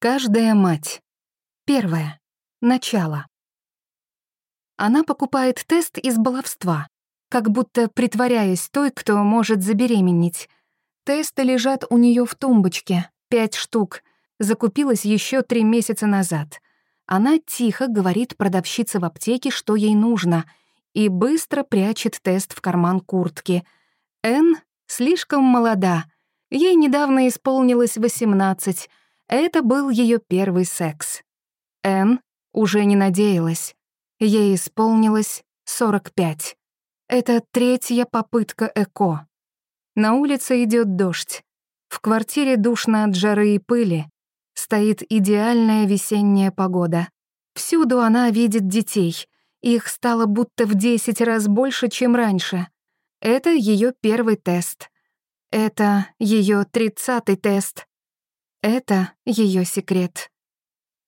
Каждая мать. Первое. Начало. Она покупает тест из баловства, как будто притворяясь той, кто может забеременеть. Тесты лежат у нее в тумбочке, пять штук. Закупилась еще три месяца назад. Она тихо говорит продавщице в аптеке, что ей нужно, и быстро прячет тест в карман куртки. Н слишком молода. Ей недавно исполнилось 18, это был ее первый секс. Энн уже не надеялась. Ей исполнилось 45. Это третья попытка ЭКО. На улице идет дождь. В квартире душно от жары и пыли. Стоит идеальная весенняя погода. Всюду она видит детей. Их стало будто в 10 раз больше, чем раньше. Это ее первый тест. Это ее тридцатый тест. Это ее секрет.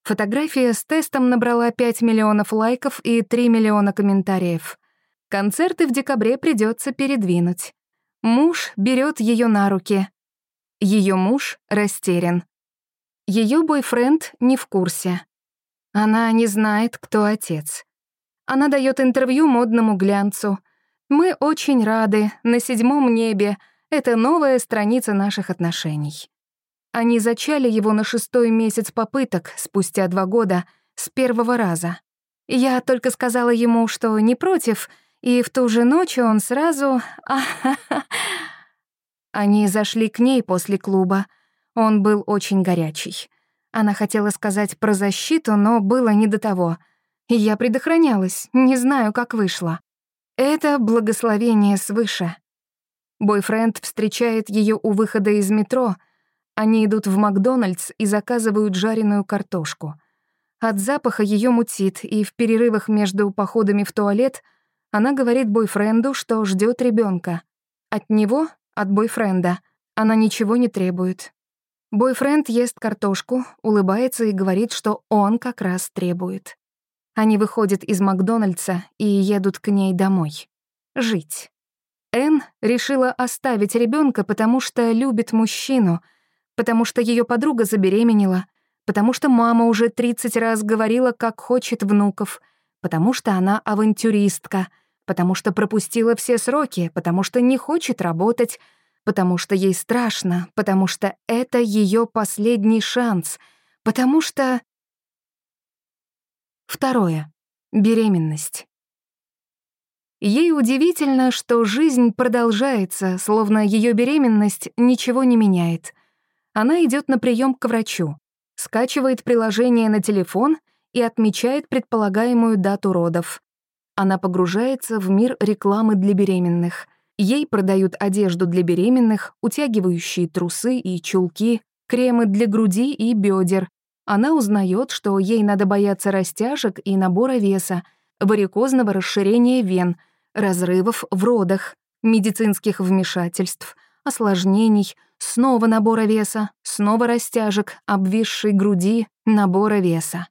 Фотография с тестом набрала 5 миллионов лайков и 3 миллиона комментариев. Концерты в декабре придется передвинуть. Муж берет ее на руки. Ее муж растерян. Ее бойфренд не в курсе. Она не знает, кто отец. Она дает интервью модному глянцу. Мы очень рады, на седьмом небе. Это новая страница наших отношений. Они зачали его на шестой месяц попыток, спустя два года, с первого раза. Я только сказала ему, что не против, и в ту же ночь он сразу... Они зашли к ней после клуба. Он был очень горячий. Она хотела сказать про защиту, но было не до того. Я предохранялась, не знаю, как вышло. Это благословение свыше. Бойфренд встречает ее у выхода из метро — они идут в Макдональдс и заказывают жареную картошку. От запаха ее мутит, и в перерывах между походами в туалет она говорит бойфренду, что ждет ребенка. От него, от бойфренда, она ничего не требует. Бойфренд ест картошку, улыбается и говорит, что он как раз требует. Они выходят из Макдональдса и едут к ней домой. Жить. Энн решила оставить ребенка, потому что любит мужчину — потому что ее подруга забеременела, потому что мама уже 30 раз говорила, как хочет внуков, потому что она авантюристка, потому что пропустила все сроки, потому что не хочет работать, потому что ей страшно, потому что это ее последний шанс, потому что... Второе. Беременность. Ей удивительно, что жизнь продолжается, словно ее беременность ничего не меняет. Она идет на прием к врачу, скачивает приложение на телефон и отмечает предполагаемую дату родов. Она погружается в мир рекламы для беременных. Ей продают одежду для беременных, утягивающие трусы и чулки, кремы для груди и бедер. Она узнает, что ей надо бояться растяжек и набора веса, варикозного расширения вен, разрывов в родах, медицинских вмешательств, осложнений — Снова набора веса, снова растяжек, обвисшей груди, набора веса.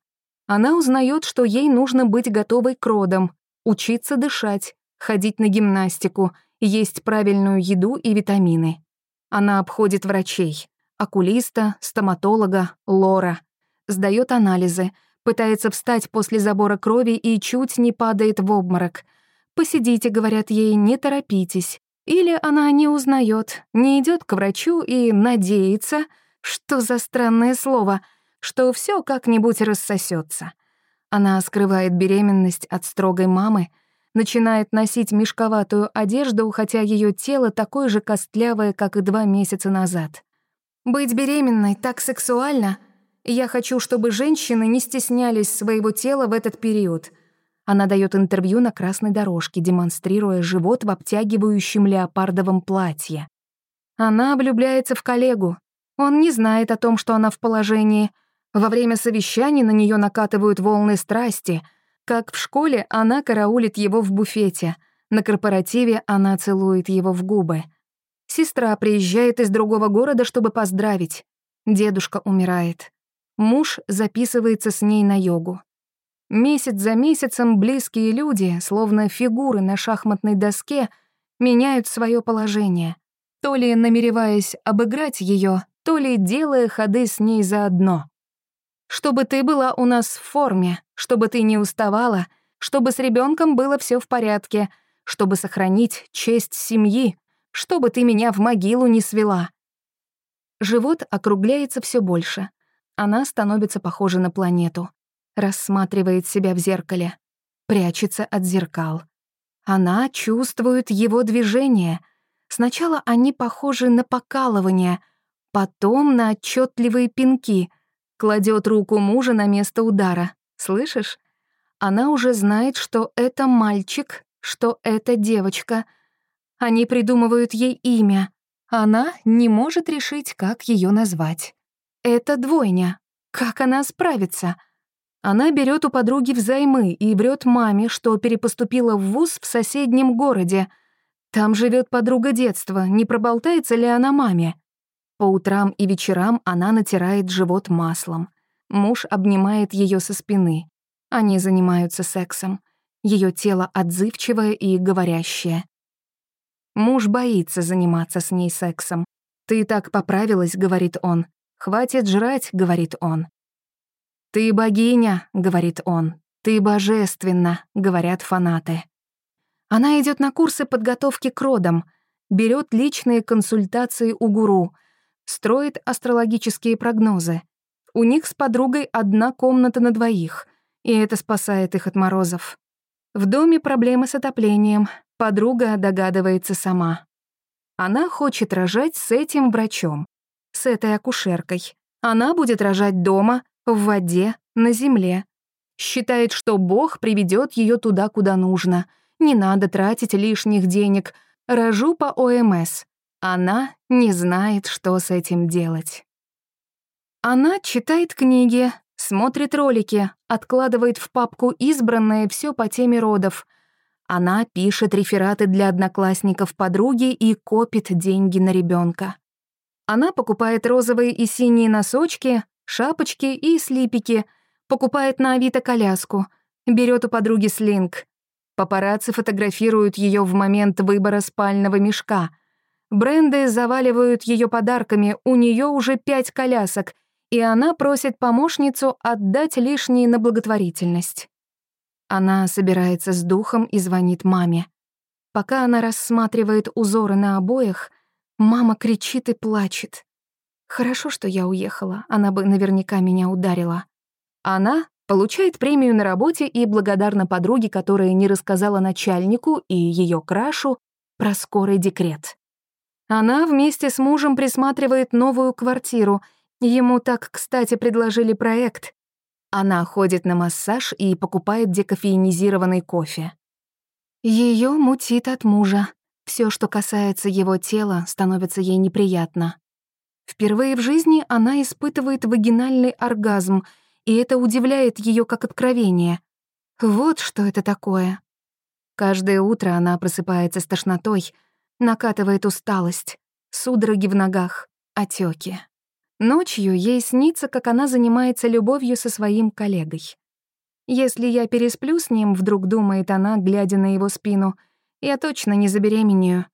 Она узнает, что ей нужно быть готовой к родам, учиться дышать, ходить на гимнастику, есть правильную еду и витамины. Она обходит врачей, окулиста, стоматолога, лора, сдает анализы, пытается встать после забора крови и чуть не падает в обморок. «Посидите», — говорят ей, — «не торопитесь». Или она не узнает, не идет к врачу и надеется, что за странное слово, что все как-нибудь рассосется. Она скрывает беременность от строгой мамы, начинает носить мешковатую одежду, хотя ее тело такое же костлявое, как и два месяца назад. Быть беременной так сексуально. Я хочу, чтобы женщины не стеснялись своего тела в этот период — она дает интервью на красной дорожке, демонстрируя живот в обтягивающем леопардовом платье. Она влюбляется в коллегу. Он не знает о том, что она в положении. Во время совещаний на нее накатывают волны страсти. Как в школе она караулит его в буфете. На корпоративе она целует его в губы. Сестра приезжает из другого города, чтобы поздравить. Дедушка умирает. Муж записывается с ней на йогу. Месяц за месяцем близкие люди, словно фигуры на шахматной доске, меняют свое положение, то ли намереваясь обыграть ее, то ли делая ходы с ней заодно. чтобы ты была у нас в форме, чтобы ты не уставала, чтобы с ребенком было все в порядке, чтобы сохранить честь семьи, чтобы ты меня в могилу не свела». Живот округляется все больше. Она становится похожа на планету. Рассматривает себя в зеркале. Прячется от зеркал. Она чувствует его движение. Сначала они похожи на покалывание, потом на отчетливые пинки. Кладет руку мужа на место удара. Слышишь? Она уже знает, что это мальчик, что это девочка. Они придумывают ей имя. Она не может решить, как ее назвать. Это двойня. Как она справится? Она берет у подруги взаймы и врет маме, что перепоступила в вуз в соседнем городе. Там живет подруга детства, не проболтается ли она маме? По утрам и вечерам она натирает живот маслом. Муж обнимает ее со спины. Они занимаются сексом. Ее тело отзывчивое и говорящее. Муж боится заниматься с ней сексом. «Ты так поправилась», — говорит он. «Хватит жрать», — говорит он. «Ты богиня», — говорит он. «Ты божественна», — говорят фанаты. Она идет на курсы подготовки к родам, берет личные консультации у гуру, строит астрологические прогнозы. У них с подругой одна комната на двоих, и это спасает их от морозов. В доме проблемы с отоплением, подруга догадывается сама. Она хочет рожать с этим врачом с этой акушеркой. Она будет рожать дома, в воде, на земле. Считает, что Бог приведет ее туда, куда нужно. Не надо тратить лишних денег. Рожу по ОМС. Она не знает, что с этим делать. Она читает книги, смотрит ролики, откладывает в папку избранное все по теме родов. Она пишет рефераты для одноклассников подруги и копит деньги на ребенка. Она покупает розовые и синие носочки, шапочки и слипики, покупает на Авито коляску, берет у подруги слинг. Папарацци фотографируют ее в момент выбора спального мешка. Бренды заваливают ее подарками, у нее уже пять колясок, и она просит помощницу отдать лишние на благотворительность. Она собирается с духом и звонит маме. Пока она рассматривает узоры на обоях, Мама кричит и плачет. Хорошо, что я уехала, она бы наверняка меня ударила. Она получает премию на работе и благодарна подруге, которая не рассказала начальнику и ее крашу про скорый декрет. Она вместе с мужем присматривает новую квартиру. Ему так, кстати, предложили проект. Она ходит на массаж и покупает декофеинизированный кофе. Ее мутит от мужа. Все, что касается его тела, становится ей неприятно. Впервые в жизни она испытывает вагинальный оргазм, и это удивляет ее как откровение. Вот что это такое. Каждое утро она просыпается с тошнотой, накатывает усталость, судороги в ногах, отеки. Ночью ей снится, как она занимается любовью со своим коллегой. Если я пересплю с ним, вдруг думает она, глядя на его спину — я точно не забеременею.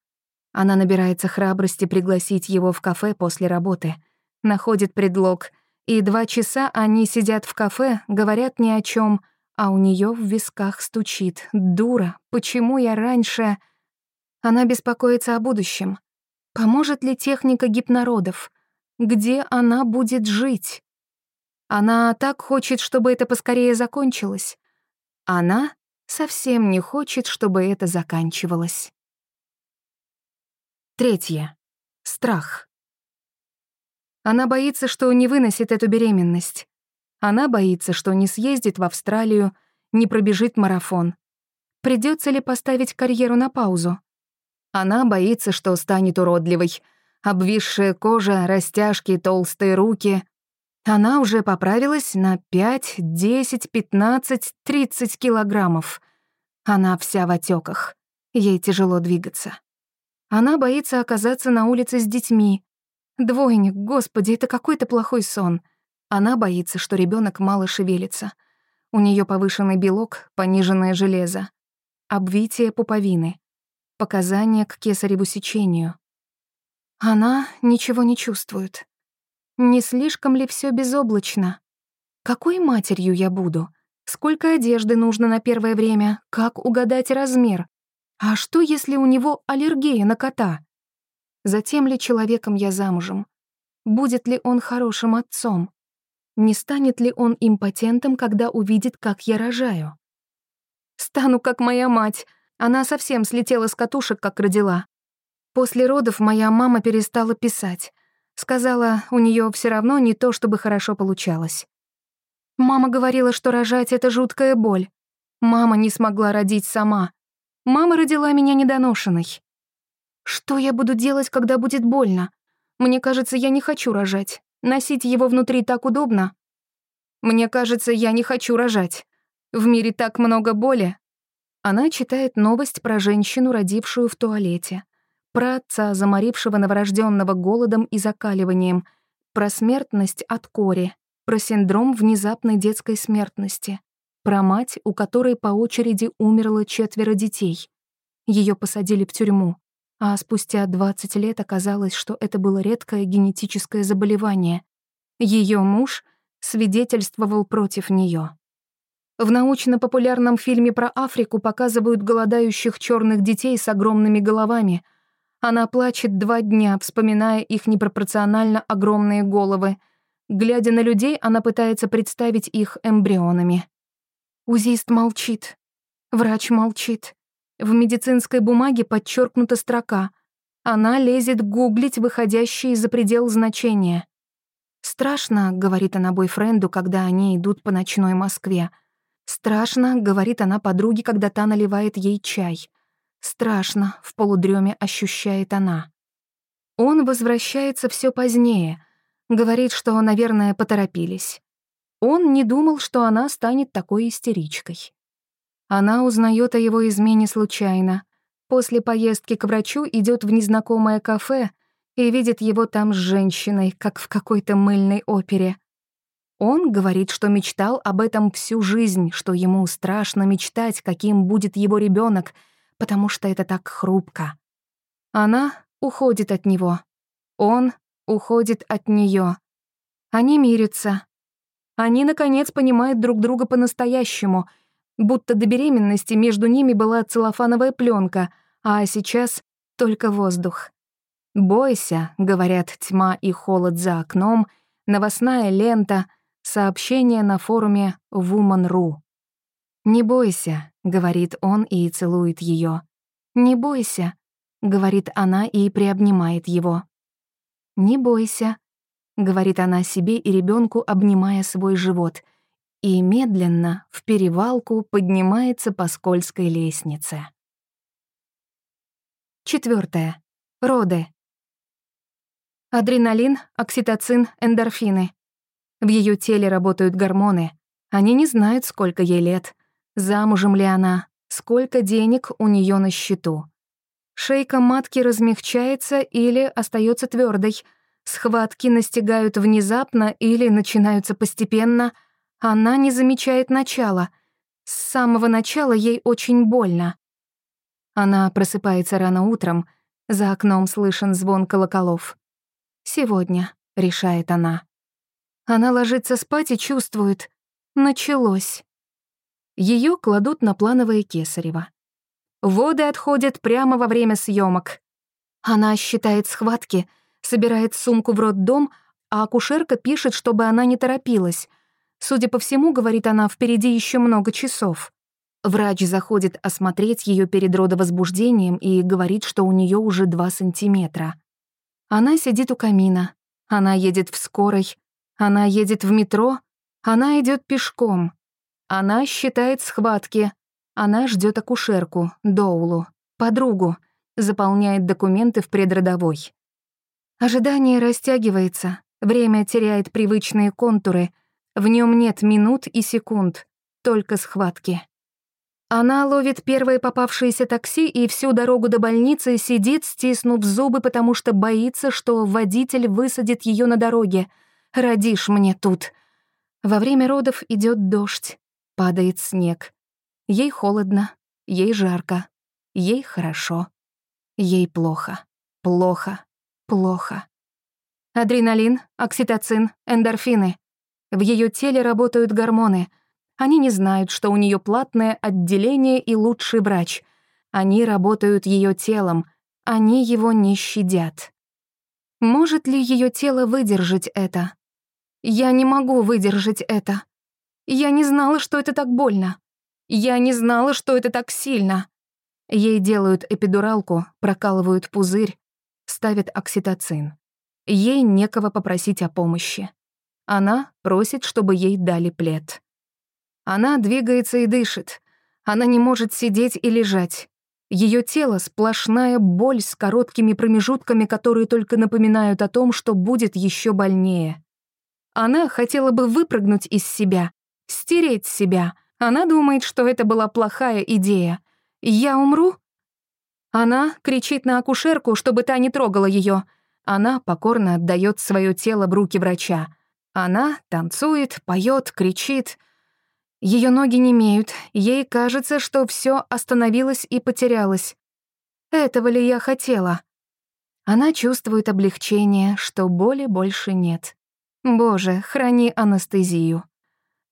Она набирается храбрости пригласить его в кафе после работы. Находит предлог, и два часа они сидят в кафе, говорят ни о чем, а у нее в висках стучит. Дура, почему я раньше... Она беспокоится о будущем. Поможет ли техника гипнородов? Где она будет жить? Она так хочет, чтобы это поскорее закончилось. Она совсем не хочет, чтобы это заканчивалось. Третье. Страх. Она боится, что не выносит эту беременность. Она боится, что не съездит в Австралию, не пробежит марафон. Придется ли поставить карьеру на паузу? Она боится, что станет уродливой. Обвисшая кожа, растяжки, толстые руки, она уже поправилась на 5, 10, 15, 30 килограммов. Она вся в отеках. Ей тяжело двигаться. Она боится оказаться на улице с детьми. Двойник, господи, это какой-то плохой сон. Она боится, что ребенок мало шевелится. У нее повышенный белок, пониженное железо. Обвитие пуповины. Показания к кесареву сечению. Она ничего не чувствует. Не слишком ли все безоблачно? Какой матерью я буду? Сколько одежды нужно на первое время? Как угадать размер? А что, если у него аллергия на кота? Затем ли человеком я замужем? Будет ли он хорошим отцом? Не станет ли он импотентом, когда увидит, как я рожаю? Стану как моя мать. Она совсем слетела с катушек, как родила. После родов моя мама перестала писать. Сказала, у нее все равно не то, чтобы хорошо получалось. Мама говорила, что рожать — это жуткая боль. Мама не смогла родить сама. Мама родила меня недоношенной. Что я буду делать, когда будет больно? Мне кажется, я не хочу рожать. Носить его внутри так удобно. Мне кажется, я не хочу рожать. В мире так много боли. Она читает новость про женщину, родившую в туалете. Про отца, заморившего новорожденного голодом и закаливанием. Про смертность от кори. Про синдром внезапной детской смертности про мать, у которой по очереди умерло четверо детей. Ее посадили в тюрьму, а спустя 20 лет оказалось, что это было редкое генетическое заболевание. Ее муж свидетельствовал против нее. В научно-популярном фильме про Африку показывают голодающих черных детей с огромными головами. Она плачет два дня, вспоминая их непропорционально огромные головы. Глядя на людей, она пытается представить их эмбрионами. Узист молчит. Врач молчит. В медицинской бумаге подчеркнута строка. Она лезет гуглить выходящие за предел значения. «Страшно», — говорит она бойфренду, когда они идут по ночной Москве. «Страшно», — говорит она подруге, когда та наливает ей чай. «Страшно», — в полудреме ощущает она. Он возвращается все позднее. Говорит, что, наверное, поторопились. Он не думал, что она станет такой истеричкой. Она узнает о его измене случайно. После поездки к врачу идет в незнакомое кафе и видит его там с женщиной, как в какой-то мыльной опере. Он говорит, что мечтал об этом всю жизнь, что ему страшно мечтать, каким будет его ребенок, потому что это так хрупко. Она уходит от него. Он уходит от нее. Они мирятся, они, наконец, понимают друг друга по-настоящему, будто до беременности между ними была целлофановая пленка, а сейчас только воздух. «Бойся», — говорят тьма и холод за окном, новостная лента, сообщение на форуме Woman.ru. «Не бойся», — говорит он и целует ее. «Не бойся», — говорит она и приобнимает его. «Не бойся», — говорит она себе и ребенку, обнимая свой живот, и медленно в перевалку поднимается по скользкой лестнице. Четвертое. Роды. Адреналин, окситоцин, эндорфины. В ее теле работают гормоны. Они не знают, сколько ей лет, замужем ли она, сколько денег у нее на счету. Шейка матки размягчается или остается твердой, Схватки настигают внезапно или начинаются постепенно. Она не замечает начала. С самого начала ей очень больно. Она просыпается рано утром. За окном слышен звон колоколов. «Сегодня», — решает она. Она ложится спать и чувствует. Началось. Ее кладут на плановое кесарево. Воды отходят прямо во время съемок. Она считает схватки — собирает сумку в роддом, а акушерка пишет, чтобы она не торопилась. Судя по всему, говорит она, впереди еще много часов. Врач заходит осмотреть ее перед родовозбуждением и говорит, что у нее уже 2 сантиметра. Она сидит у камина, она едет в скорой, она едет в метро, она идет пешком. Она считает схватки. Она ждет акушерку, Доулу, подругу, заполняет документы в предродовой. Ожидание растягивается, время теряет привычные контуры, в нем нет минут и секунд, только схватки. Она ловит первое попавшееся такси и всю дорогу до больницы сидит, стиснув зубы, потому что боится, что водитель высадит ее на дороге. «Родишь мне тут». Во время родов идет дождь, падает снег. Ей холодно, ей жарко, ей хорошо, ей плохо, плохо, Плохо. Адреналин, окситоцин, эндорфины. В ее теле работают гормоны. Они не знают, что у нее платное отделение и лучший врач. Они работают ее телом. Они его не щадят. Может ли ее тело выдержать это? Я не могу выдержать это. Я не знала, что это так больно. Я не знала, что это так сильно. Ей делают эпидуралку, прокалывают пузырь, ставят окситоцин. Ей некого попросить о помощи. Она просит, чтобы ей дали плед. Она двигается и дышит. Она не может сидеть и лежать. Ее тело — сплошная боль с короткими промежутками, которые только напоминают о том, что будет еще больнее. Она хотела бы выпрыгнуть из себя, стереть себя. Она думает, что это была плохая идея. «Я умру?» Она кричит на акушерку, чтобы та не трогала ее. Она покорно отдает свое тело в руки врача. Она танцует, поет, кричит. Ее ноги не имеют. Ей кажется, что все остановилось и потерялось. Этого ли я хотела? Она чувствует облегчение, что боли больше нет. Боже, храни анестезию.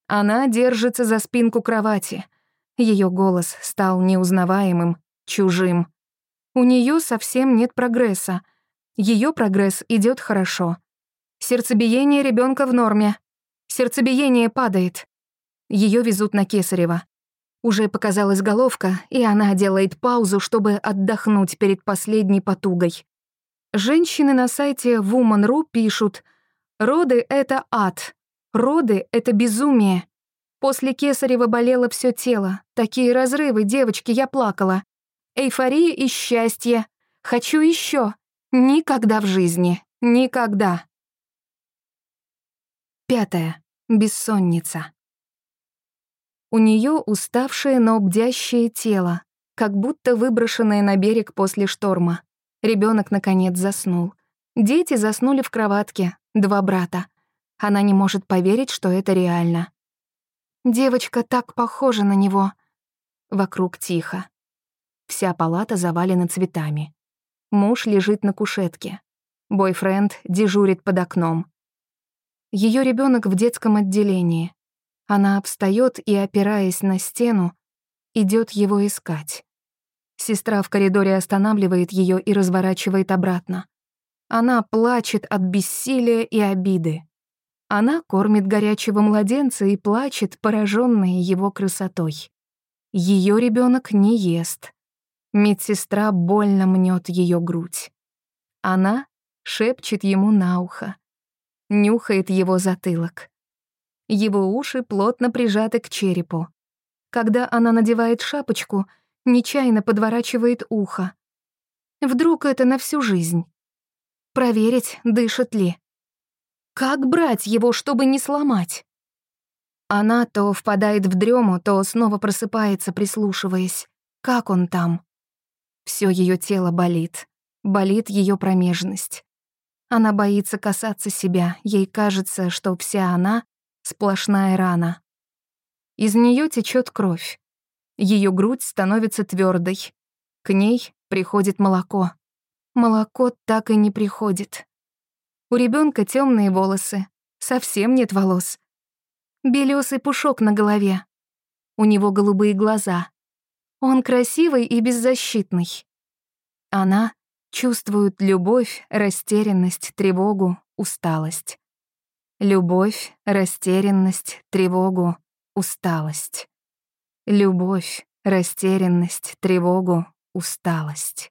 Она держится за спинку кровати. Ее голос стал неузнаваемым, чужим. У нее совсем нет прогресса. Ее прогресс идет хорошо. Сердцебиение ребенка в норме. Сердцебиение падает. Ее везут на Кесарева. Уже показалась головка, и она делает паузу, чтобы отдохнуть перед последней потугой. Женщины на сайте Woman.ru пишут «Роды — это ад. Роды — это безумие. После Кесарева болело все тело. Такие разрывы, девочки, я плакала. Эйфория и счастье. Хочу еще. Никогда в жизни. Никогда. Пятое. Бессонница. У нее уставшее, но бдящее тело, как будто выброшенное на берег после шторма. Ребенок наконец заснул. Дети заснули в кроватке, два брата. Она не может поверить, что это реально. Девочка так похожа на него. Вокруг тихо. Вся палата завалена цветами. Муж лежит на кушетке. Бойфренд дежурит под окном. Ее ребенок в детском отделении. Она встает и, опираясь на стену, идет его искать. Сестра в коридоре останавливает ее и разворачивает обратно. Она плачет от бессилия и обиды. Она кормит горячего младенца и плачет, пораженная его красотой. Ее ребенок не ест. Медсестра больно мнет ее грудь. Она шепчет ему на ухо, нюхает его затылок. Его уши плотно прижаты к черепу. Когда она надевает шапочку, нечаянно подворачивает ухо. Вдруг это на всю жизнь? Проверить, дышит ли. Как брать его, чтобы не сломать? Она то впадает в дрему, то снова просыпается, прислушиваясь. Как он там? Все ее тело болит. Болит ее промежность. Она боится касаться себя, ей кажется, что вся она — сплошная рана. Из нее течет кровь. Ее грудь становится твердой. К ней приходит молоко. Молоко так и не приходит. У ребенка темные волосы, совсем нет волос. Белесый пушок на голове. У него голубые глаза. Он красивый и беззащитный. Она чувствует любовь, растерянность, тревогу, усталость. Любовь, растерянность, тревогу, усталость. Любовь, растерянность, тревогу, усталость.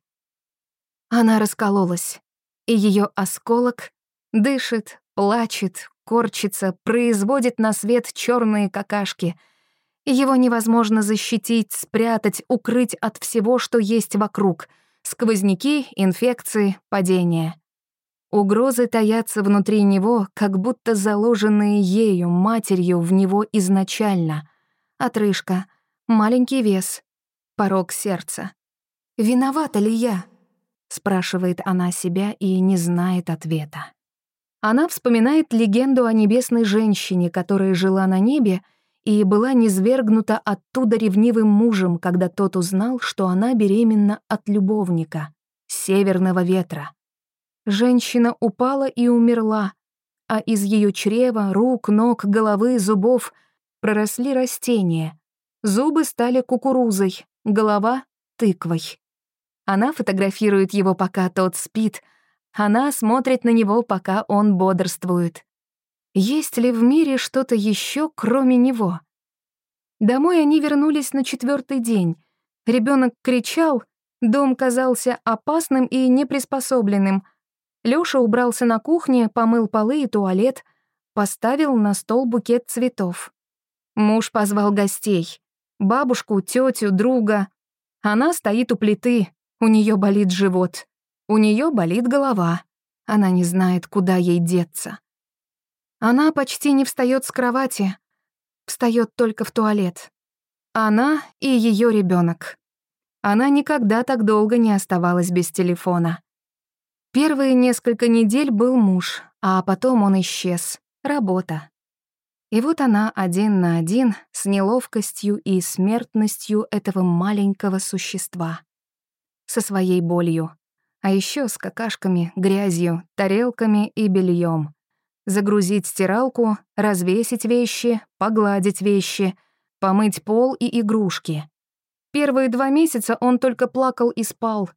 Она раскололась, и ее осколок дышит, плачет, корчится, производит на свет черные какашки — его невозможно защитить, спрятать, укрыть от всего, что есть вокруг. Сквозняки, инфекции, падения. Угрозы таятся внутри него, как будто заложенные ею, матерью, в него изначально. Отрыжка, маленький вес, порог сердца. «Виновата ли я?» — спрашивает она себя и не знает ответа. Она вспоминает легенду о небесной женщине, которая жила на небе и была низвергнута оттуда ревнивым мужем, когда тот узнал, что она беременна от любовника, северного ветра. Женщина упала и умерла, а из ее чрева, рук, ног, головы, зубов проросли растения. Зубы стали кукурузой, голова — тыквой. Она фотографирует его, пока тот спит. Она смотрит на него, пока он бодрствует. Есть ли в мире что-то еще, кроме него? Домой они вернулись на четвертый день. Ребенок кричал, дом казался опасным и неприспособленным. Лёша убрался на кухне, помыл полы и туалет, поставил на стол букет цветов. Муж позвал гостей. Бабушку, тетю, друга. Она стоит у плиты, у нее болит живот. У нее болит голова. Она не знает, куда ей деться. Она почти не встает с кровати, встает только в туалет. Она и ее ребенок. Она никогда так долго не оставалась без телефона. Первые несколько недель был муж, а потом он исчез. Работа. И вот она один на один с неловкостью и смертностью этого маленького существа со своей болью. А еще с какашками, грязью, тарелками и бельем. Загрузить стиралку, развесить вещи, погладить вещи, помыть пол и игрушки. Первые два месяца он только плакал и спал.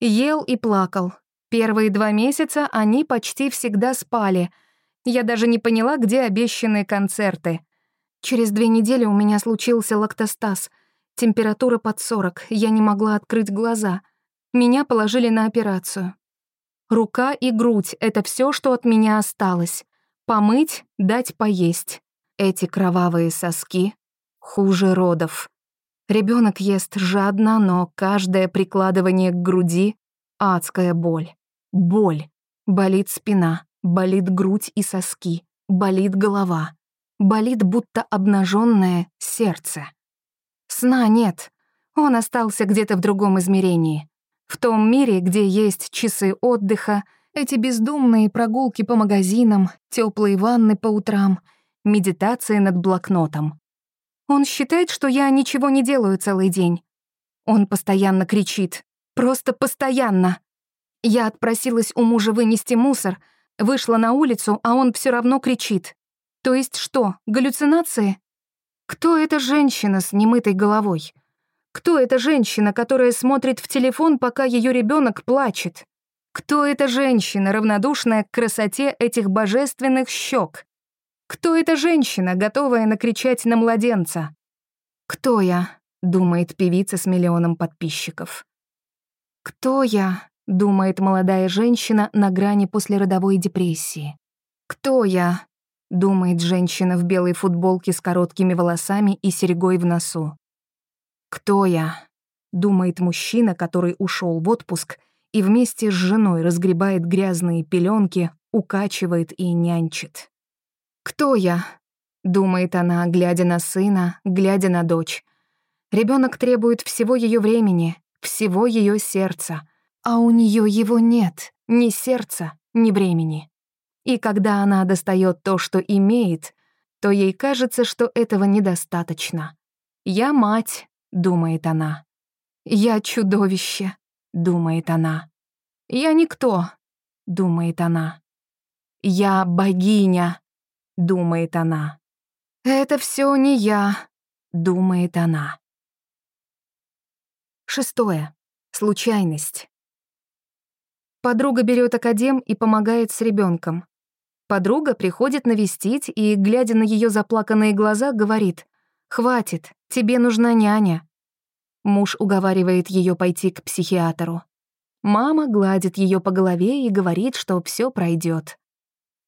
Ел и плакал. Первые два месяца они почти всегда спали. Я даже не поняла, где обещанные концерты. Через две недели у меня случился лактостаз. Температура под 40, я не могла открыть глаза. Меня положили на операцию. Рука и грудь — это все, что от меня осталось. Помыть, дать поесть. Эти кровавые соски хуже родов. Ребенок ест жадно, но каждое прикладывание к груди — адская боль. Боль. Болит спина, болит грудь и соски, болит голова. Болит, будто обнаженное сердце. Сна нет. Он остался где-то в другом измерении. В том мире, где есть часы отдыха, эти бездумные прогулки по магазинам, теплые ванны по утрам, медитация над блокнотом. Он считает, что я ничего не делаю целый день. Он постоянно кричит. Просто постоянно. Я отпросилась у мужа вынести мусор, вышла на улицу, а он все равно кричит. То есть что, галлюцинации? Кто эта женщина с немытой головой? Кто эта женщина, которая смотрит в телефон, пока ее ребенок плачет? Кто эта женщина, равнодушная к красоте этих божественных щек? Кто эта женщина, готовая накричать на младенца? «Кто я?» — думает певица с миллионом подписчиков. «Кто я?» — думает молодая женщина на грани послеродовой депрессии. «Кто я?» — думает женщина в белой футболке с короткими волосами и серьгой в носу. «Кто я?» — думает мужчина, который ушел в отпуск и вместе с женой разгребает грязные пеленки, укачивает и нянчит. «Кто я?» — думает она, глядя на сына, глядя на дочь. Ребенок требует всего ее времени, всего ее сердца, а у нее его нет, ни сердца, ни времени. И когда она достает то, что имеет, то ей кажется, что этого недостаточно. Я мать, — думает она. «Я чудовище», — думает она. «Я никто», — думает она. «Я богиня», — думает она. «Это все не я», — думает она. Шестое. Случайность. Подруга берет академ и помогает с ребенком. Подруга приходит навестить и, глядя на ее заплаканные глаза, говорит «Хватит, тебе нужна няня». Муж уговаривает ее пойти к психиатру. Мама гладит ее по голове и говорит, что все пройдет.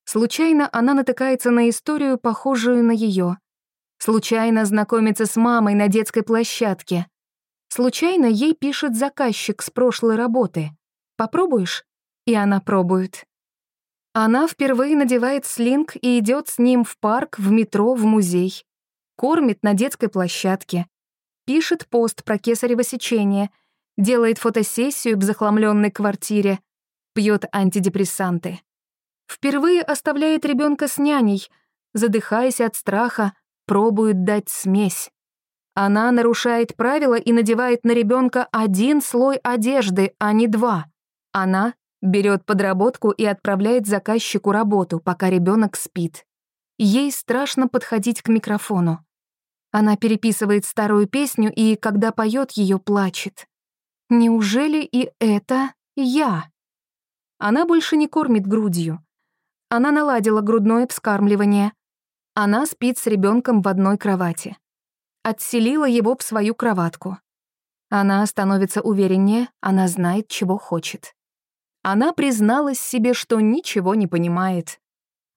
Случайно она натыкается на историю, похожую на ее. Случайно знакомится с мамой на детской площадке. Случайно ей пишет заказчик с прошлой работы. «Попробуешь?» И она пробует. Она впервые надевает слинг и идет с ним в парк, в метро, в музей кормит на детской площадке, пишет пост про кесарево сечение, делает фотосессию в захламленной квартире, пьет антидепрессанты. Впервые оставляет ребенка с няней, задыхаясь от страха, пробует дать смесь. Она нарушает правила и надевает на ребенка один слой одежды, а не два. Она Берет подработку и отправляет заказчику работу, пока ребенок спит. Ей страшно подходить к микрофону. Она переписывает старую песню и, когда поет ее, плачет. Неужели и это я? Она больше не кормит грудью. Она наладила грудное вскармливание. Она спит с ребенком в одной кровати. Отселила его в свою кроватку. Она становится увереннее, она знает, чего хочет. Она призналась себе, что ничего не понимает.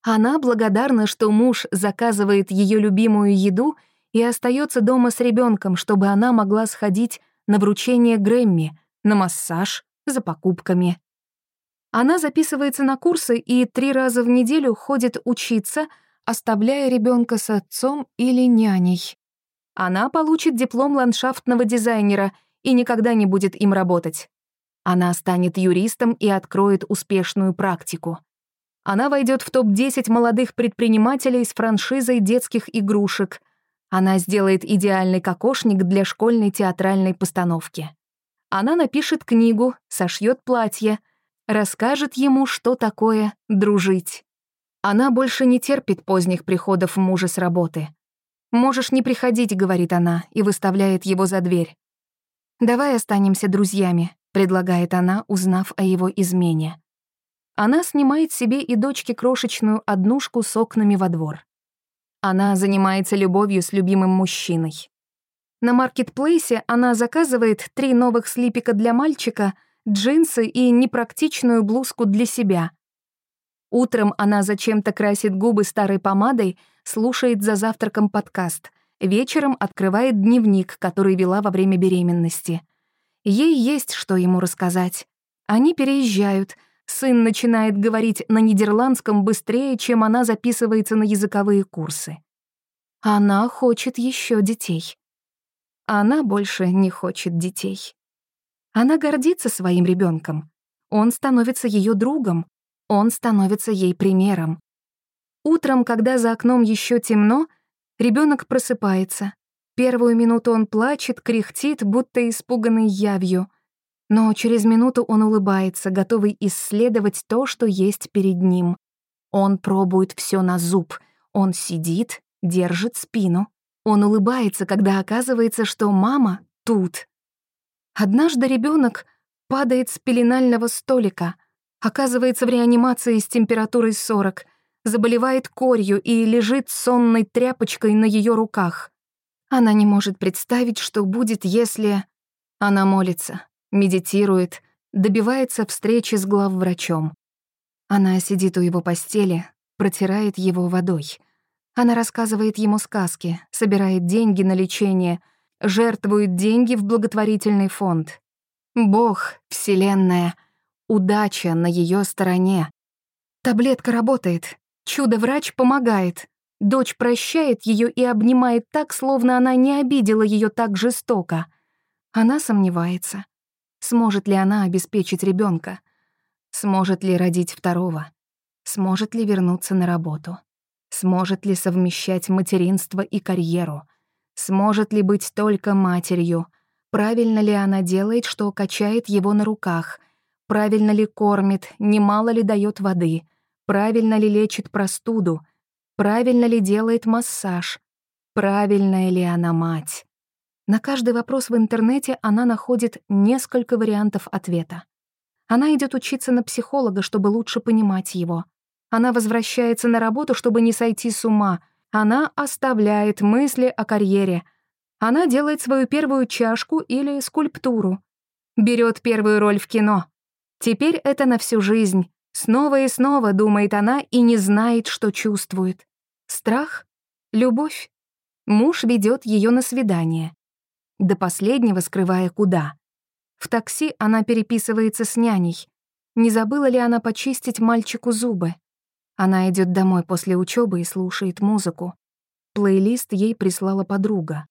Она благодарна, что муж заказывает ее любимую еду и остается дома с ребенком, чтобы она могла сходить на вручение Грэмми, на массаж, за покупками. Она записывается на курсы и три раза в неделю ходит учиться, оставляя ребенка с отцом или няней. Она получит диплом ландшафтного дизайнера и никогда не будет им работать. Она станет юристом и откроет успешную практику. Она войдет в топ-10 молодых предпринимателей с франшизой детских игрушек. Она сделает идеальный кокошник для школьной театральной постановки. Она напишет книгу, сошьет платье, расскажет ему, что такое дружить. Она больше не терпит поздних приходов мужа с работы. «Можешь не приходить», — говорит она, и выставляет его за дверь. «Давай останемся друзьями», — предлагает она, узнав о его измене. Она снимает себе и дочке крошечную однушку с окнами во двор. Она занимается любовью с любимым мужчиной. На маркетплейсе она заказывает три новых слипика для мальчика, джинсы и непрактичную блузку для себя. Утром она зачем-то красит губы старой помадой, слушает за завтраком подкаст — Вечером открывает дневник, который вела во время беременности. Ей есть что ему рассказать. Они переезжают. Сын начинает говорить на нидерландском быстрее, чем она записывается на языковые курсы. Она хочет еще детей. Она больше не хочет детей. Она гордится своим ребенком. Он становится ее другом. Он становится ей примером. Утром, когда за окном еще темно, Ребенок просыпается. Первую минуту он плачет, кряхтит, будто испуганный явью. Но через минуту он улыбается, готовый исследовать то, что есть перед ним. Он пробует все на зуб. Он сидит, держит спину. Он улыбается, когда оказывается, что мама тут. Однажды ребенок падает с пеленального столика, оказывается в реанимации с температурой 40, заболевает корью и лежит сонной тряпочкой на ее руках. Она не может представить, что будет, если... Она молится, медитирует, добивается встречи с главврачом. Она сидит у его постели, протирает его водой. Она рассказывает ему сказки, собирает деньги на лечение, жертвует деньги в благотворительный фонд. Бог, Вселенная, удача на ее стороне. Таблетка работает, Чудо-врач помогает. Дочь прощает ее и обнимает так, словно она не обидела ее так жестоко. Она сомневается. Сможет ли она обеспечить ребенка? Сможет ли родить второго? Сможет ли вернуться на работу? Сможет ли совмещать материнство и карьеру? Сможет ли быть только матерью? Правильно ли она делает, что качает его на руках? Правильно ли кормит, немало ли дает воды? правильно ли лечит простуду, правильно ли делает массаж, правильная ли она мать. На каждый вопрос в интернете она находит несколько вариантов ответа. Она идет учиться на психолога, чтобы лучше понимать его. Она возвращается на работу, чтобы не сойти с ума. Она оставляет мысли о карьере. Она делает свою первую чашку или скульптуру. Берет первую роль в кино. Теперь это на всю жизнь. Снова и снова думает она и не знает, что чувствует. Страх? Любовь? Муж ведет ее на свидание. До последнего скрывая куда. В такси она переписывается с няней. Не забыла ли она почистить мальчику зубы? Она идет домой после учебы и слушает музыку. Плейлист ей прислала подруга.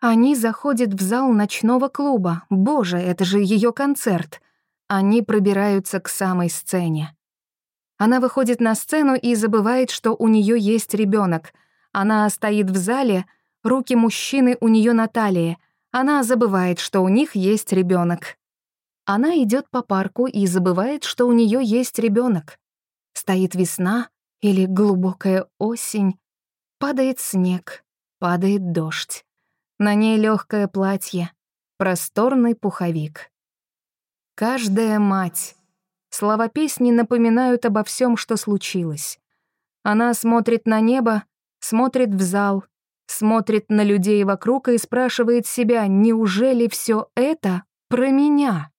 Они заходят в зал ночного клуба. Боже, это же ее концерт. Они пробираются к самой сцене. Она выходит на сцену и забывает, что у нее есть ребенок. Она стоит в зале, руки мужчины у нее на талии. Она забывает, что у них есть ребенок. Она идет по парку и забывает, что у нее есть ребенок. Стоит весна или глубокая осень. Падает снег, падает дождь. На ней легкое платье, просторный пуховик. Каждая мать. Слова песни напоминают обо всем, что случилось. Она смотрит на небо, смотрит в зал, смотрит на людей вокруг и спрашивает себя, неужели все это про меня?